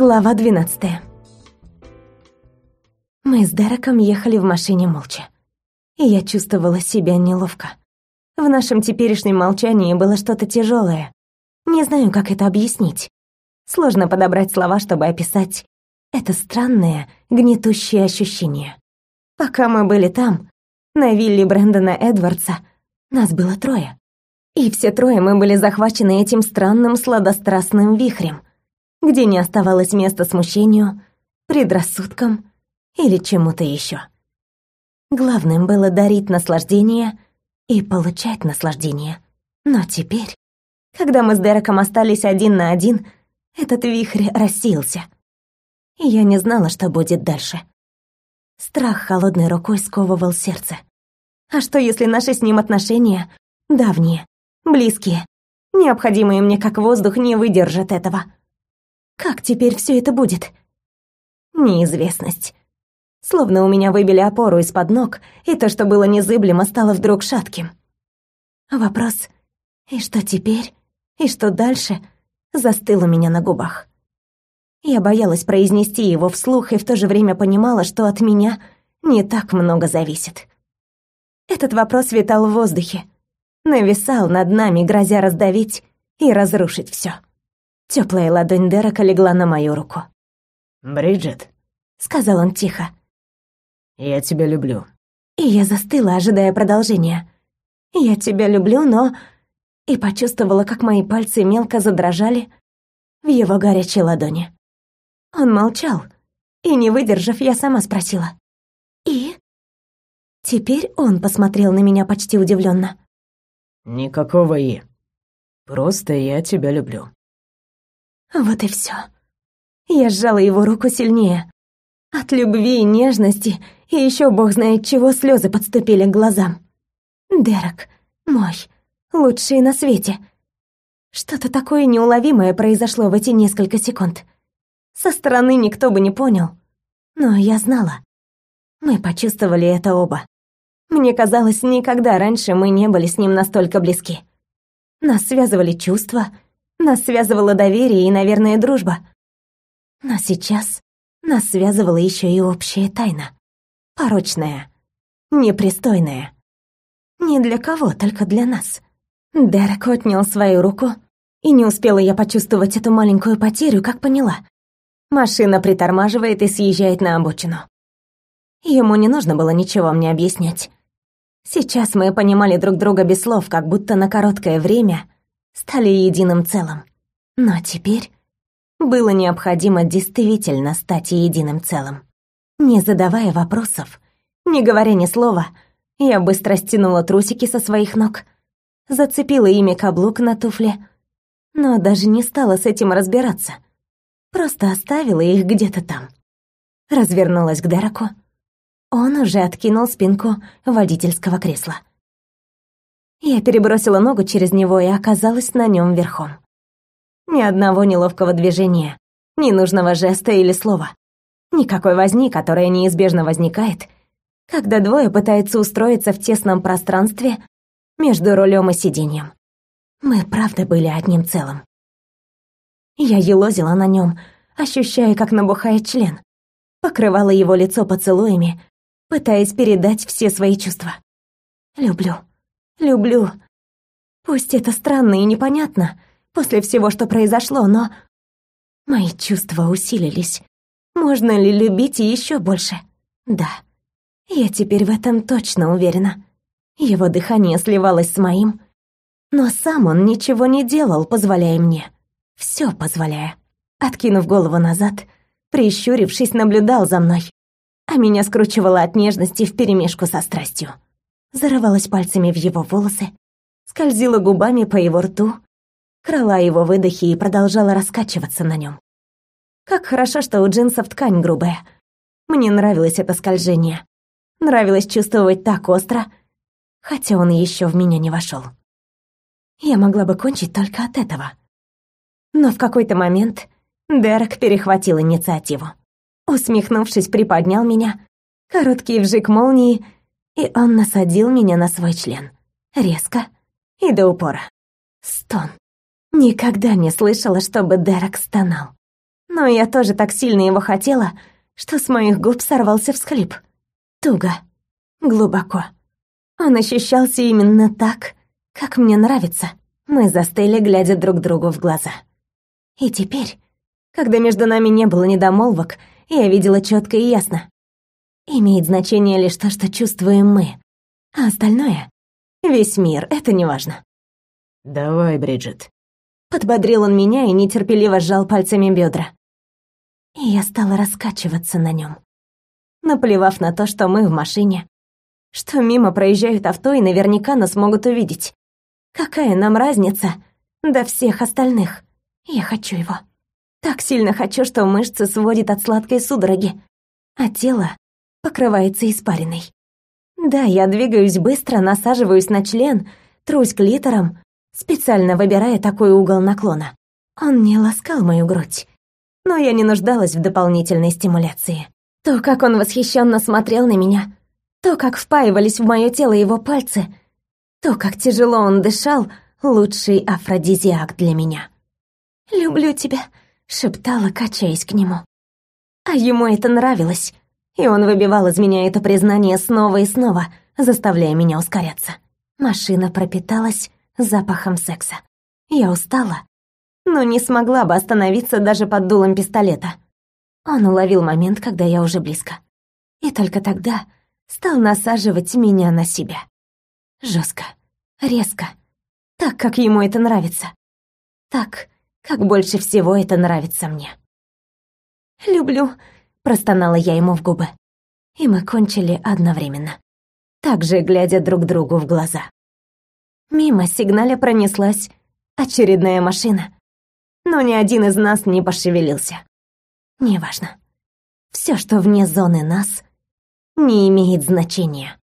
Глава 12. Мы с Дереком ехали в машине молча. И я чувствовала себя неловко. В нашем теперешнем молчании было что-то тяжелое. Не знаю, как это объяснить. Сложно подобрать слова, чтобы описать это странное, гнетущее ощущение. Пока мы были там, на вилле Брэндона Эдвардса, нас было трое. И все трое мы были захвачены этим странным сладострастным вихрем, где не оставалось места смущению, предрассудкам или чему-то еще. Главным было дарить наслаждение и получать наслаждение. Но теперь, когда мы с Дереком остались один на один, этот вихрь рассеялся. И я не знала, что будет дальше. Страх холодной рукой сковывал сердце. А что, если наши с ним отношения давние, близкие, необходимые мне как воздух, не выдержат этого? Как теперь все это будет? Неизвестность. Словно у меня выбили опору из-под ног, и то, что было незыблемо, стало вдруг шатким. Вопрос «И что теперь? И что дальше?» застыл у меня на губах. Я боялась произнести его вслух и в то же время понимала, что от меня не так много зависит. Этот вопрос витал в воздухе, нависал над нами, грозя раздавить и разрушить все. Теплая ладонь Дерека легла на мою руку. «Бриджит», — сказал он тихо. «Я тебя люблю». И я застыла, ожидая продолжения. «Я тебя люблю, но...» И почувствовала, как мои пальцы мелко задрожали в его горячей ладони. Он молчал, и, не выдержав, я сама спросила. «И?» Теперь он посмотрел на меня почти удивленно. «Никакого «и». Просто я тебя люблю». Вот и все. Я сжала его руку сильнее. От любви и нежности, и еще бог знает чего, слезы подступили к глазам. Дерек, мой, лучший на свете. Что-то такое неуловимое произошло в эти несколько секунд. Со стороны никто бы не понял. Но я знала. Мы почувствовали это оба. Мне казалось, никогда раньше мы не были с ним настолько близки. Нас связывали чувства — нас связывало доверие и, наверное, дружба. Но сейчас нас связывала еще и общая тайна. Порочная, непристойная. Не для кого, только для нас. Дерек отнял свою руку, и не успела я почувствовать эту маленькую потерю, как поняла. Машина притормаживает и съезжает на обочину. Ему не нужно было ничего мне объяснять. Сейчас мы понимали друг друга без слов, как будто на короткое время стали единым целым. Но теперь было необходимо действительно стать единым целым. Не задавая вопросов, не говоря ни слова, я быстро стянула трусики со своих ног, зацепила ими каблук на туфле, но даже не стала с этим разбираться. Просто оставила их где-то там. Развернулась к Дереку. Он уже откинул спинку водительского кресла. Я перебросила ногу через него и оказалась на нем верхом. Ни одного неловкого движения, ни нужного жеста или слова. Никакой возни, которая неизбежно возникает, когда двое пытаются устроиться в тесном пространстве между рулем и сиденьем. Мы правда были одним целым. Я елозила на нем, ощущая, как набухает член. Покрывала его лицо поцелуями, пытаясь передать все свои чувства. Люблю. Люблю. Пусть это странно и непонятно после всего, что произошло, но... Мои чувства усилились. Можно ли любить еще больше? Да. Я теперь в этом точно уверена. Его дыхание сливалось с моим, но сам он ничего не делал, позволяя мне. Все позволяя. Откинув голову назад, прищурившись, наблюдал за мной, а меня скручивало от нежности вперемешку со страстью зарывалась пальцами в его волосы, скользила губами по его рту, крала его выдохи и продолжала раскачиваться на нем. Как хорошо, что у джинсов ткань грубая. Мне нравилось это скольжение. Нравилось чувствовать так остро, хотя он еще в меня не вошел. Я могла бы кончить только от этого. Но в какой-то момент Дерек перехватил инициативу. Усмехнувшись, приподнял меня. Короткий вжик молнии — и он насадил меня на свой член. Резко и до упора. Стон. Никогда не слышала, чтобы Дерек стонал. Но я тоже так сильно его хотела, что с моих губ сорвался всхлип. Туго, глубоко. Он ощущался именно так, как мне нравится. Мы застыли, глядя друг другу в глаза. И теперь, когда между нами не было недомолвок, я видела четко и ясно. Имеет значение лишь то, что чувствуем мы. А остальное — весь мир, это неважно. «Давай, Бриджит». Подбодрил он меня и нетерпеливо сжал пальцами бедра. И я стала раскачиваться на нем, наплевав на то, что мы в машине, что мимо проезжают авто и наверняка нас могут увидеть. Какая нам разница до всех остальных? Я хочу его. Так сильно хочу, что мышцы сводит от сладкой судороги, а тело покрывается испариной. Да, я двигаюсь быстро, насаживаюсь на член, трусь клитором, специально выбирая такой угол наклона. Он не ласкал мою грудь, но я не нуждалась в дополнительной стимуляции. То, как он восхищенно смотрел на меня, то, как впаивались в мое тело его пальцы, то, как тяжело он дышал, лучший афродизиак для меня. «Люблю тебя», — шептала, качаясь к нему. А ему это нравилось, и он выбивал из меня это признание снова и снова, заставляя меня ускоряться. Машина пропиталась запахом секса. Я устала, но не смогла бы остановиться даже под дулом пистолета. Он уловил момент, когда я уже близко. И только тогда стал насаживать меня на себя. Жестко, резко, так, как ему это нравится. Так, как больше всего это нравится мне. «Люблю», — простонала я ему в губы. И мы кончили одновременно, также глядя друг другу в глаза. Мимо сигналя пронеслась очередная машина, но ни один из нас не пошевелился. Неважно. Все, что вне зоны нас, не имеет значения.